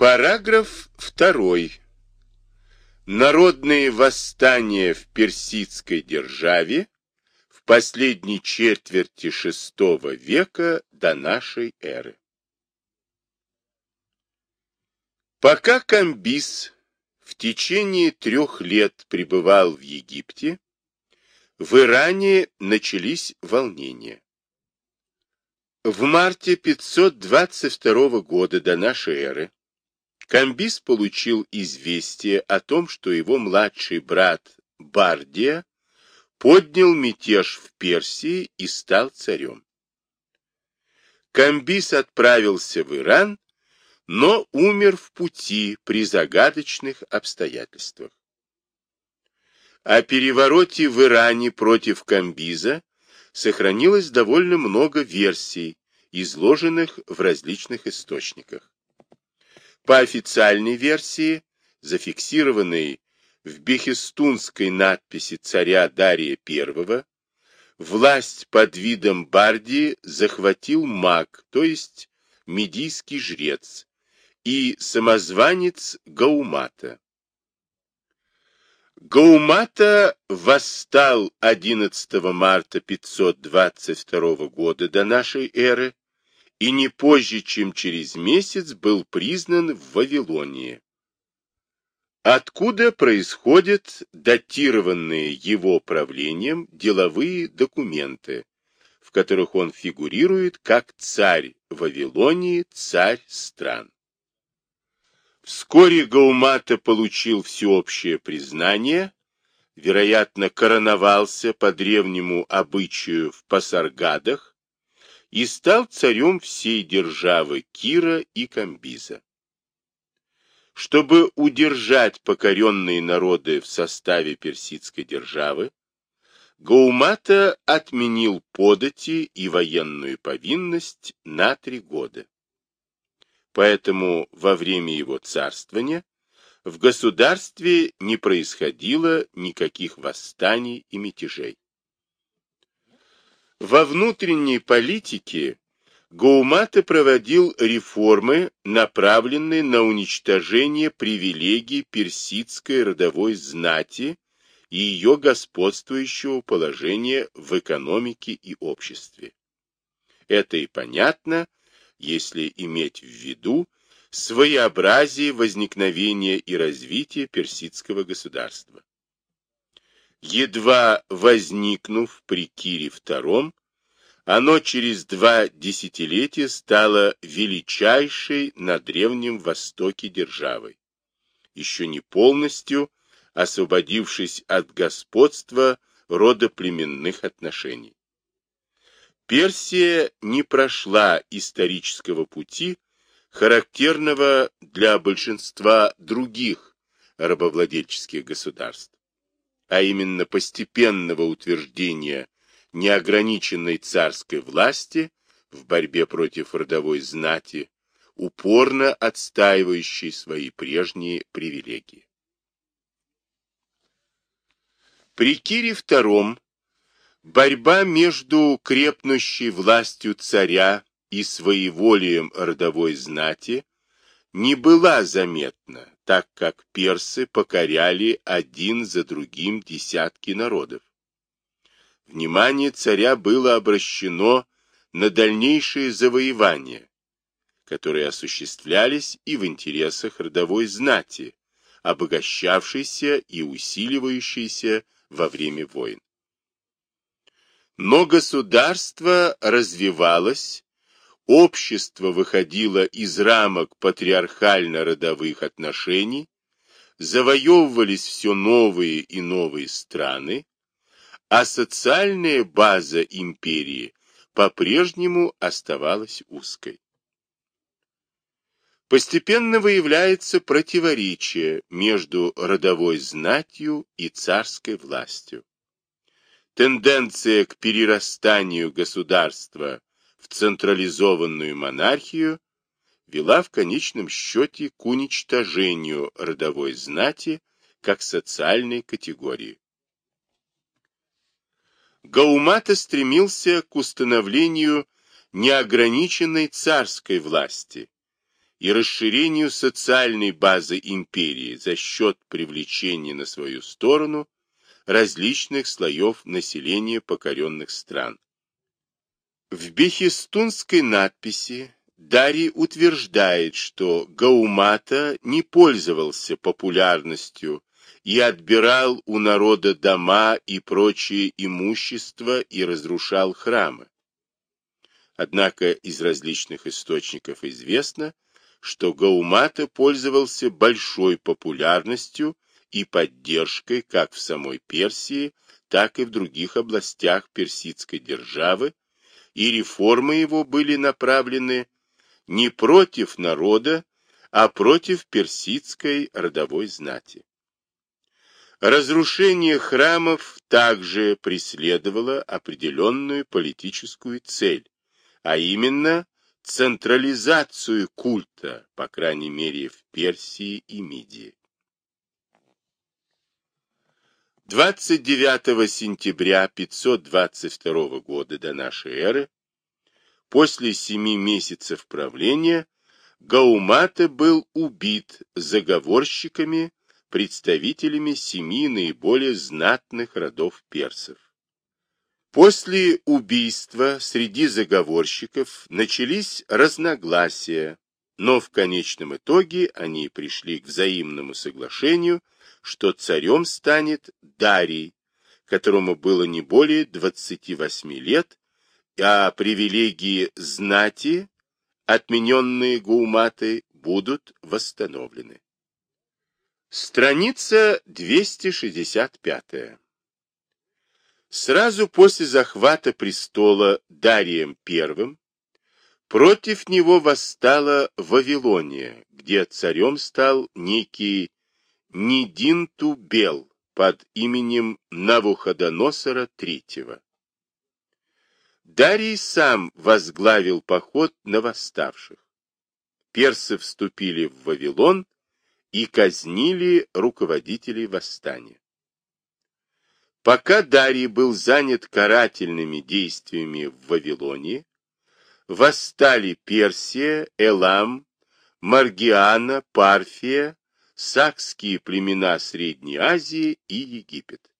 Параграф 2. Народные восстания в персидской державе в последней четверти VI века до нашей эры. Пока Камбис в течение трех лет пребывал в Египте, в Иране начались волнения. В марте 522 года до нашей эры Камбис получил известие о том, что его младший брат Бардия поднял мятеж в Персии и стал царем. Камбис отправился в Иран, но умер в пути при загадочных обстоятельствах. О перевороте в Иране против Камбиза сохранилось довольно много версий, изложенных в различных источниках. По официальной версии, зафиксированной в бехестунской надписи царя Дария I, власть под видом Бардии захватил маг, то есть медийский жрец, и самозванец Гаумата. Гаумата восстал 11 марта 522 года до нашей эры и не позже, чем через месяц, был признан в Вавилонии. Откуда происходят датированные его правлением деловые документы, в которых он фигурирует как царь Вавилонии, царь стран. Вскоре Гаумата получил всеобщее признание, вероятно, короновался по древнему обычаю в Пасаргадах, и стал царем всей державы Кира и Камбиза. Чтобы удержать покоренные народы в составе персидской державы, Гаумата отменил подати и военную повинность на три года. Поэтому во время его царствования в государстве не происходило никаких восстаний и мятежей. Во внутренней политике Гаумата проводил реформы, направленные на уничтожение привилегий персидской родовой знати и ее господствующего положения в экономике и обществе. Это и понятно, если иметь в виду своеобразие возникновения и развития персидского государства едва возникнув при Кире II, оно через два десятилетия стало величайшей на Древнем Востоке державой, еще не полностью освободившись от господства родоплеменных отношений. Персия не прошла исторического пути, характерного для большинства других рабовладельческих государств а именно постепенного утверждения неограниченной царской власти в борьбе против родовой знати, упорно отстаивающей свои прежние привилегии. При Кире II борьба между крепнущей властью царя и своеволием родовой знати не была заметна, так как персы покоряли один за другим десятки народов. Внимание царя было обращено на дальнейшие завоевания, которые осуществлялись и в интересах родовой знати, обогащавшейся и усиливающейся во время войн. Но государство развивалось общество выходило из рамок патриархально-родовых отношений, завоевывались все новые и новые страны, а социальная база империи по-прежнему оставалась узкой. Постепенно выявляется противоречие между родовой знатью и царской властью. Тенденция к перерастанию государства в централизованную монархию вела в конечном счете к уничтожению родовой знати как социальной категории. Гаумата стремился к установлению неограниченной царской власти и расширению социальной базы империи за счет привлечения на свою сторону различных слоев населения покоренных стран. В бехистунской надписи Дарий утверждает, что Гаумата не пользовался популярностью и отбирал у народа дома и прочее имущество и разрушал храмы. Однако из различных источников известно, что Гаумата пользовался большой популярностью и поддержкой как в самой Персии, так и в других областях персидской державы, и реформы его были направлены не против народа, а против персидской родовой знати. Разрушение храмов также преследовало определенную политическую цель, а именно централизацию культа, по крайней мере в Персии и Мидии. 29 сентября 522 года до нашей эры, после семи месяцев правления, Гаумата был убит заговорщиками, представителями семи наиболее знатных родов персов. После убийства среди заговорщиков начались разногласия, но в конечном итоге они пришли к взаимному соглашению, что царем станет Дарий, которому было не более 28 лет, а привилегии знати, отмененные Гауматой, будут восстановлены. Страница 265. Сразу после захвата престола Дарием I против него восстала Вавилония, где царем стал некий Нидинту-Бел под именем Навуходоносора III. Дарий сам возглавил поход на восставших. Персы вступили в Вавилон и казнили руководителей восстания. Пока Дарий был занят карательными действиями в Вавилонии, восстали Персия, Элам, Маргиана, Парфия, сакские племена Средней Азии и Египет.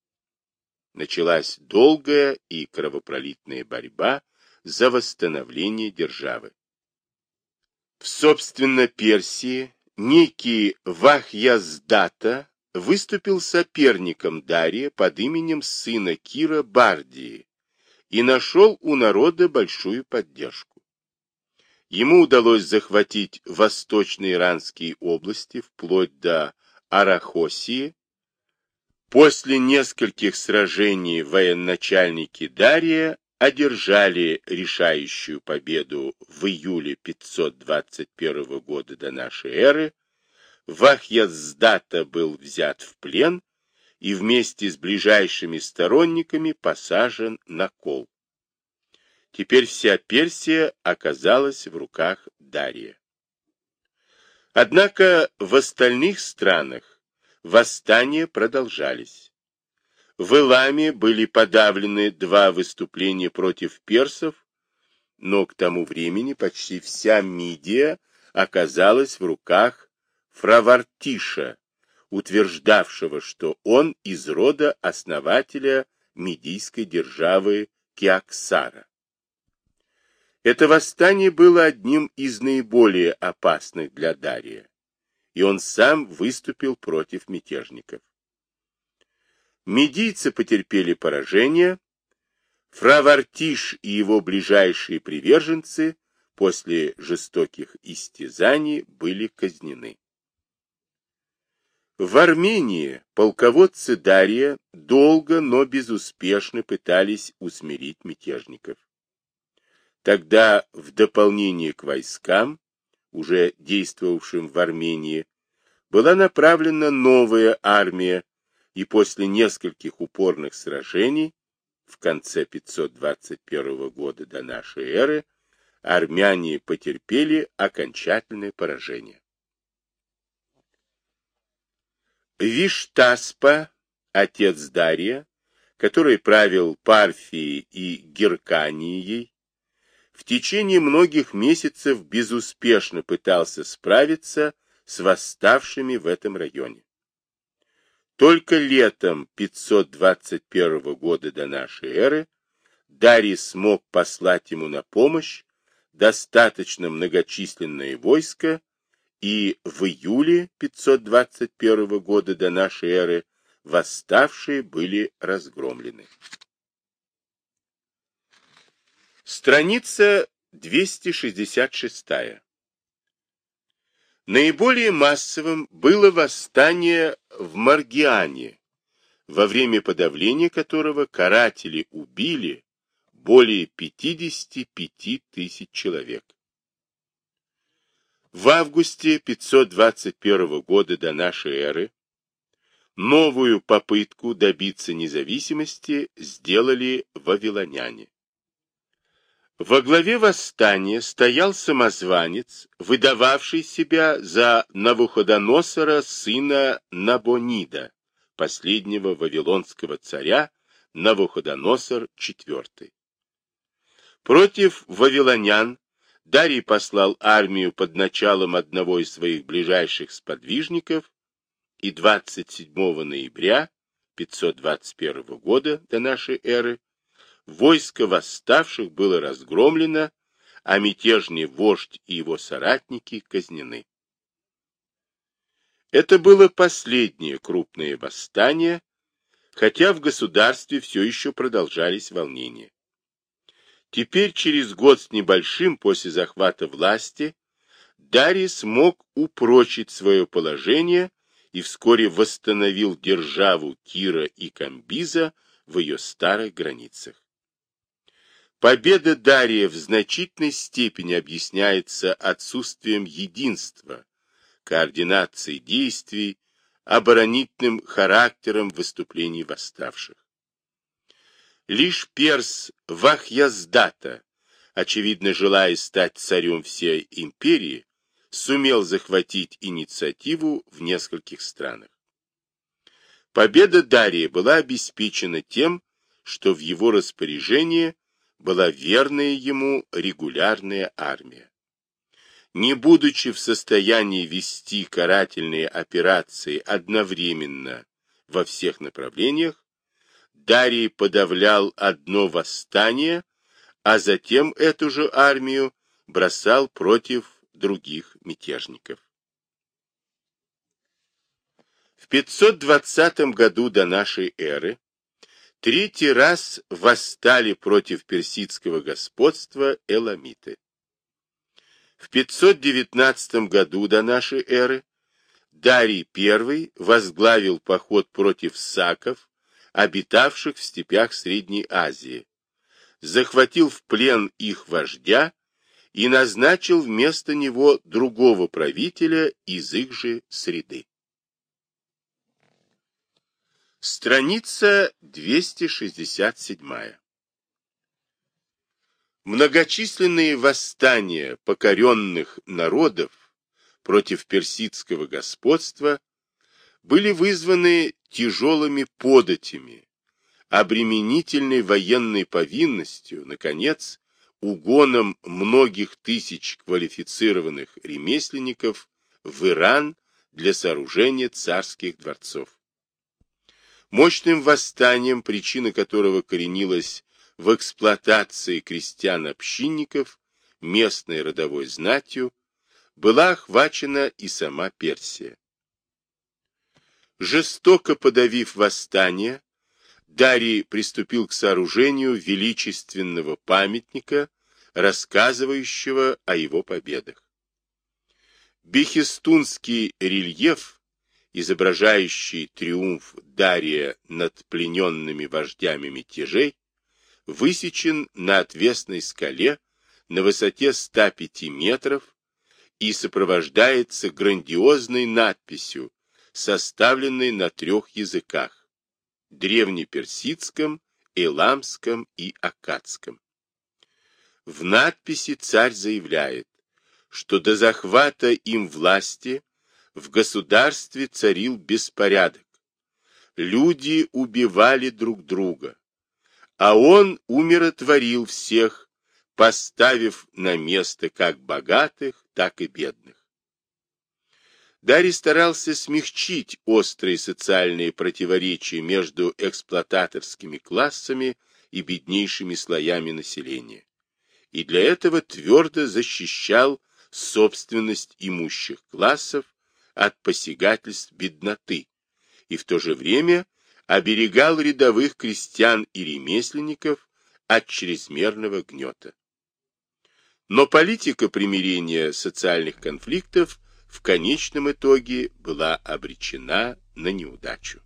Началась долгая и кровопролитная борьба за восстановление державы. В, собственно, Персии некий Вахьяздата выступил соперником Дария под именем сына Кира Бардии и нашел у народа большую поддержку. Ему удалось захватить восточные иранские области вплоть до Арахосии. После нескольких сражений военачальники Дария одержали решающую победу в июле 521 года до нашей эры Вахьяздата был взят в плен и вместе с ближайшими сторонниками посажен на кол. Теперь вся Персия оказалась в руках Дария. Однако в остальных странах восстания продолжались. В Иламе были подавлены два выступления против персов, но к тому времени почти вся Мидия оказалась в руках Фравартиша, утверждавшего, что он из рода основателя медийской державы Киаксара. Это восстание было одним из наиболее опасных для Дария, и он сам выступил против мятежников. Медийцы потерпели поражение, Фравартиш и его ближайшие приверженцы после жестоких истязаний были казнены. В Армении полководцы Дария долго, но безуспешно пытались усмирить мятежников. Тогда, в дополнение к войскам, уже действовавшим в Армении, была направлена новая армия, и после нескольких упорных сражений в конце 521 года до нашей эры армяне потерпели окончательное поражение. Виштаспа, отец Дария, который правил Парфией и Герканией, в течение многих месяцев безуспешно пытался справиться с восставшими в этом районе. Только летом 521 года до нашей эры Дарий смог послать ему на помощь достаточно многочисленное войско, и в июле 521 года до нашей эры восставшие были разгромлены. Страница 266. Наиболее массовым было восстание в Маргиане, во время подавления которого каратели убили более 55 тысяч человек. В августе 521 года до нашей эры новую попытку добиться независимости сделали вавилоняне. Во главе восстания стоял самозванец, выдававший себя за Навуходоносора сына Набонида, последнего вавилонского царя Навуходоносор IV. Против вавилонян Дарий послал армию под началом одного из своих ближайших сподвижников, и 27 ноября 521 года до нашей эры войско восставших было разгромлено, а мятежный вождь и его соратники казнены. Это было последнее крупное восстание, хотя в государстве все еще продолжались волнения. Теперь, через год с небольшим после захвата власти, Дарий смог упрочить свое положение и вскоре восстановил державу Кира и Камбиза в ее старых границах. Победа Дария в значительной степени объясняется отсутствием единства, координации действий, оборонительным характером выступлений восставших. Лишь перс Вахьяздата, очевидно желая стать царем всей империи, сумел захватить инициативу в нескольких странах. Победа Дария была обеспечена тем, что в его распоряжении была верная ему регулярная армия. Не будучи в состоянии вести карательные операции одновременно во всех направлениях, Дарий подавлял одно восстание, а затем эту же армию бросал против других мятежников. В 520 году до нашей эры третий раз восстали против персидского господства эламиты. В 519 году до нашей эры Дарий I возглавил поход против саков, обитавших в степях Средней Азии, захватил в плен их вождя и назначил вместо него другого правителя из их же среды. Страница 267. Многочисленные восстания покоренных народов против персидского господства были вызваны тяжелыми податями, обременительной военной повинностью, наконец, угоном многих тысяч квалифицированных ремесленников в Иран для сооружения царских дворцов. Мощным восстанием, причина которого коренилась в эксплуатации крестьян-общинников местной родовой знатью, была охвачена и сама Персия. Жестоко подавив восстание, Дарий приступил к сооружению величественного памятника, рассказывающего о его победах. Бехистунский рельеф изображающий триумф Дария над плененными вождями мятежей, высечен на отвесной скале на высоте 105 метров и сопровождается грандиозной надписью, составленной на трех языках – древнеперсидском, эламском и аккадском. В надписи царь заявляет, что до захвата им власти в государстве царил беспорядок. Люди убивали друг друга, а он умиротворил всех, поставив на место как богатых, так и бедных. Дарий старался смягчить острые социальные противоречия между эксплуататорскими классами и беднейшими слоями населения, и для этого твердо защищал собственность имущих классов от посягательств бедноты и в то же время оберегал рядовых крестьян и ремесленников от чрезмерного гнета. Но политика примирения социальных конфликтов в конечном итоге была обречена на неудачу.